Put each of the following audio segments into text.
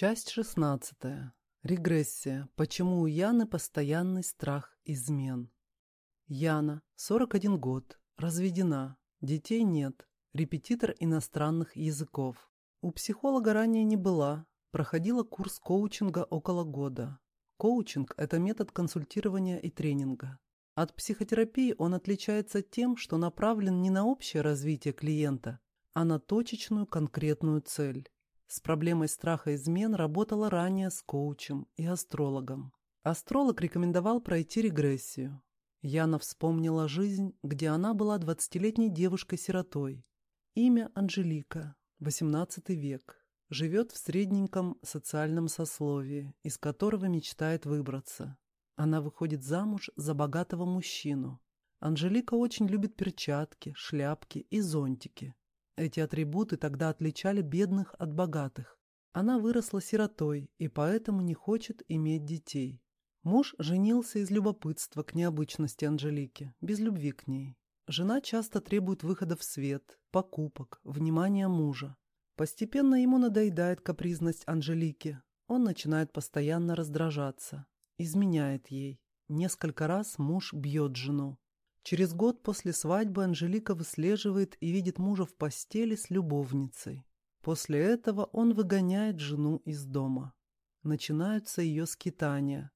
Часть шестнадцатая. Регрессия. Почему у Яны постоянный страх измен? Яна, 41 год, разведена, детей нет, репетитор иностранных языков. У психолога ранее не была, проходила курс коучинга около года. Коучинг – это метод консультирования и тренинга. От психотерапии он отличается тем, что направлен не на общее развитие клиента, а на точечную конкретную цель. С проблемой страха измен работала ранее с коучем и астрологом. Астролог рекомендовал пройти регрессию. Яна вспомнила жизнь, где она была двадцатилетней девушкой-сиротой. Имя Анжелика, XVIII век. Живет в средненьком социальном сословии, из которого мечтает выбраться. Она выходит замуж за богатого мужчину. Анжелика очень любит перчатки, шляпки и зонтики. Эти атрибуты тогда отличали бедных от богатых. Она выросла сиротой и поэтому не хочет иметь детей. Муж женился из любопытства к необычности Анжелики, без любви к ней. Жена часто требует выхода в свет, покупок, внимания мужа. Постепенно ему надоедает капризность Анжелики. Он начинает постоянно раздражаться, изменяет ей. Несколько раз муж бьет жену. Через год после свадьбы Анжелика выслеживает и видит мужа в постели с любовницей. После этого он выгоняет жену из дома. Начинаются ее скитания.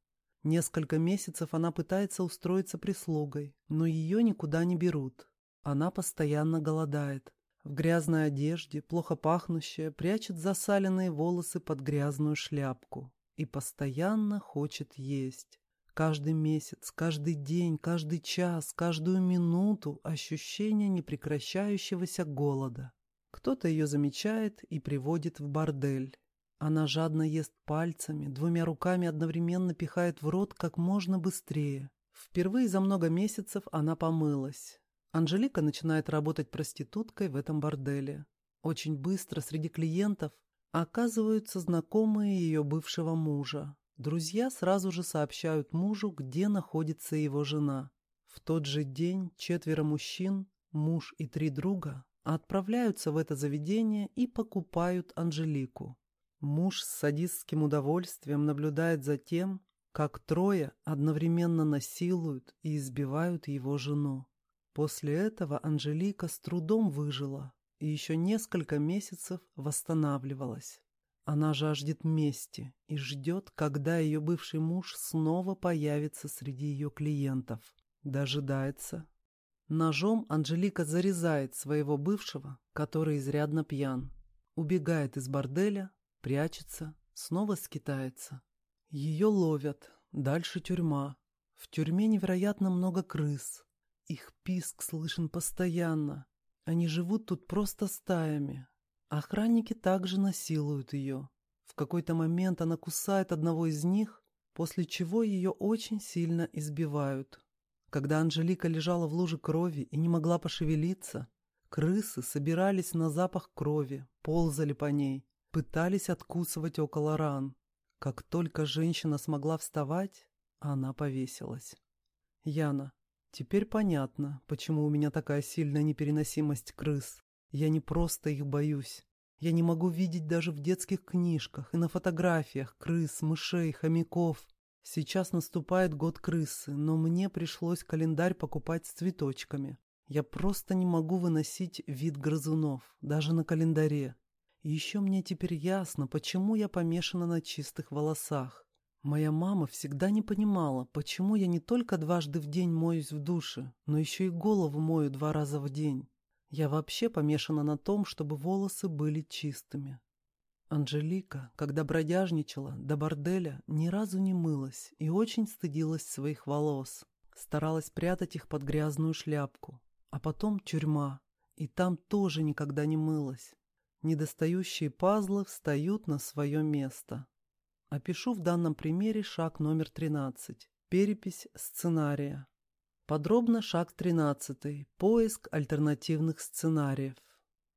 Несколько месяцев она пытается устроиться прислугой, но ее никуда не берут. Она постоянно голодает. В грязной одежде, плохо пахнущая, прячет засаленные волосы под грязную шляпку и постоянно хочет есть. Каждый месяц, каждый день, каждый час, каждую минуту ощущение непрекращающегося голода. Кто-то ее замечает и приводит в бордель. Она жадно ест пальцами, двумя руками одновременно пихает в рот как можно быстрее. Впервые за много месяцев она помылась. Анжелика начинает работать проституткой в этом борделе. Очень быстро среди клиентов оказываются знакомые ее бывшего мужа. Друзья сразу же сообщают мужу, где находится его жена. В тот же день четверо мужчин, муж и три друга, отправляются в это заведение и покупают Анжелику. Муж с садистским удовольствием наблюдает за тем, как трое одновременно насилуют и избивают его жену. После этого Анжелика с трудом выжила и еще несколько месяцев восстанавливалась. Она жаждет мести и ждет, когда ее бывший муж снова появится среди ее клиентов. Дожидается. Ножом Анжелика зарезает своего бывшего, который изрядно пьян. Убегает из борделя, прячется, снова скитается. Ее ловят, дальше тюрьма. В тюрьме невероятно много крыс. Их писк слышен постоянно. Они живут тут просто стаями, Охранники также насилуют ее. В какой-то момент она кусает одного из них, после чего ее очень сильно избивают. Когда Анжелика лежала в луже крови и не могла пошевелиться, крысы собирались на запах крови, ползали по ней, пытались откусывать около ран. Как только женщина смогла вставать, она повесилась. Яна, теперь понятно, почему у меня такая сильная непереносимость крыс. Я не просто их боюсь. Я не могу видеть даже в детских книжках и на фотографиях крыс, мышей, хомяков. Сейчас наступает год крысы, но мне пришлось календарь покупать с цветочками. Я просто не могу выносить вид грызунов, даже на календаре. Еще мне теперь ясно, почему я помешана на чистых волосах. Моя мама всегда не понимала, почему я не только дважды в день моюсь в душе, но еще и голову мою два раза в день. Я вообще помешана на том, чтобы волосы были чистыми. Анжелика, когда бродяжничала до борделя, ни разу не мылась и очень стыдилась своих волос. Старалась прятать их под грязную шляпку. А потом тюрьма, и там тоже никогда не мылась. Недостающие пазлы встают на свое место. Опишу в данном примере шаг номер 13. Перепись сценария. Подробно шаг 13. Поиск альтернативных сценариев.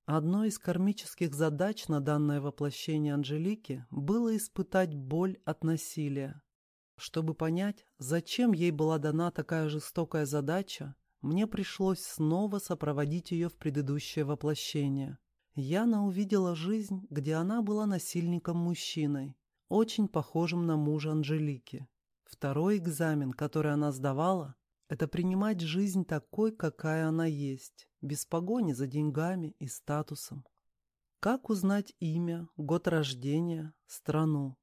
Одной из кармических задач на данное воплощение Анжелики было испытать боль от насилия. Чтобы понять, зачем ей была дана такая жестокая задача, мне пришлось снова сопроводить ее в предыдущее воплощение. Яна увидела жизнь, где она была насильником-мужчиной, очень похожим на мужа Анжелики. Второй экзамен, который она сдавала, это принимать жизнь такой, какая она есть, без погони за деньгами и статусом. Как узнать имя, год рождения, страну?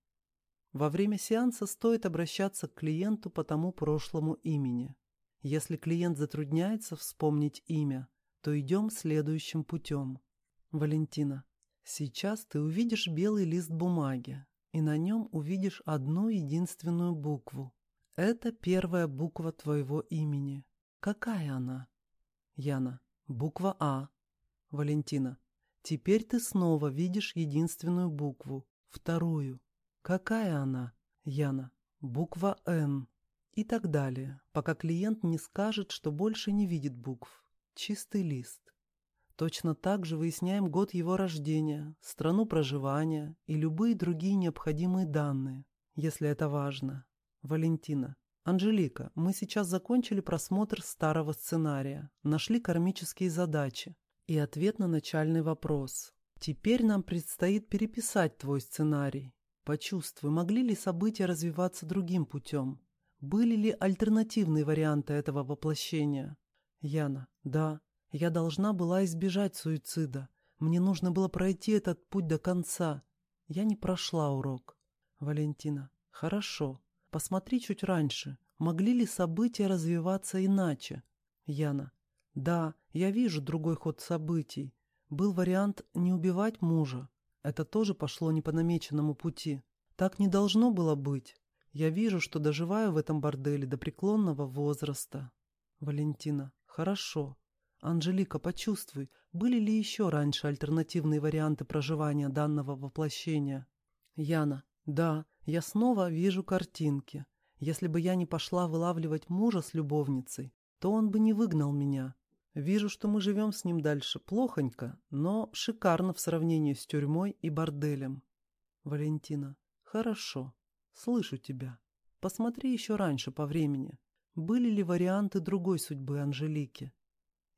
Во время сеанса стоит обращаться к клиенту по тому прошлому имени. Если клиент затрудняется вспомнить имя, то идем следующим путем. Валентина, сейчас ты увидишь белый лист бумаги, и на нем увидишь одну единственную букву. Это первая буква твоего имени. Какая она? Яна. Буква А. Валентина. Теперь ты снова видишь единственную букву, вторую. Какая она? Яна. Буква Н. И так далее, пока клиент не скажет, что больше не видит букв. Чистый лист. Точно так же выясняем год его рождения, страну проживания и любые другие необходимые данные, если это важно. Валентина. Анжелика, мы сейчас закончили просмотр старого сценария, нашли кармические задачи и ответ на начальный вопрос. Теперь нам предстоит переписать твой сценарий. Почувствуй, могли ли события развиваться другим путем? Были ли альтернативные варианты этого воплощения? Яна. Да. Я должна была избежать суицида. Мне нужно было пройти этот путь до конца. Я не прошла урок. Валентина. Хорошо. Посмотри чуть раньше. Могли ли события развиваться иначе? Яна. Да, я вижу другой ход событий. Был вариант не убивать мужа. Это тоже пошло не по намеченному пути. Так не должно было быть. Я вижу, что доживаю в этом борделе до преклонного возраста. Валентина. Хорошо. Анжелика, почувствуй, были ли еще раньше альтернативные варианты проживания данного воплощения? Яна. Да, я снова вижу картинки. Если бы я не пошла вылавливать мужа с любовницей, то он бы не выгнал меня. Вижу, что мы живем с ним дальше плохонько, но шикарно в сравнении с тюрьмой и борделем. Валентина. Хорошо. Слышу тебя. Посмотри еще раньше по времени. Были ли варианты другой судьбы Анжелики?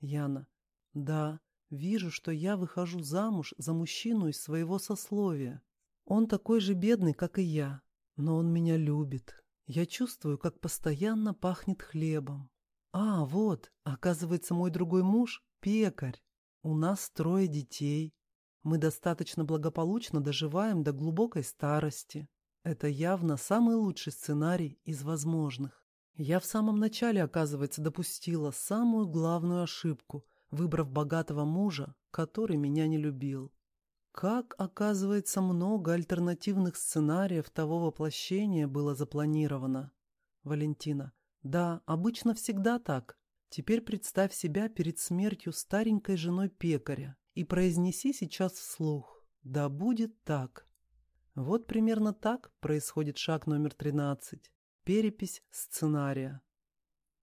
Яна. Да, вижу, что я выхожу замуж за мужчину из своего сословия. Он такой же бедный, как и я, но он меня любит. Я чувствую, как постоянно пахнет хлебом. А, вот, оказывается, мой другой муж – пекарь. У нас трое детей. Мы достаточно благополучно доживаем до глубокой старости. Это явно самый лучший сценарий из возможных. Я в самом начале, оказывается, допустила самую главную ошибку, выбрав богатого мужа, который меня не любил. Как, оказывается, много альтернативных сценариев того воплощения было запланировано. Валентина. Да, обычно всегда так. Теперь представь себя перед смертью старенькой женой пекаря и произнеси сейчас вслух. Да будет так. Вот примерно так происходит шаг номер 13. Перепись сценария.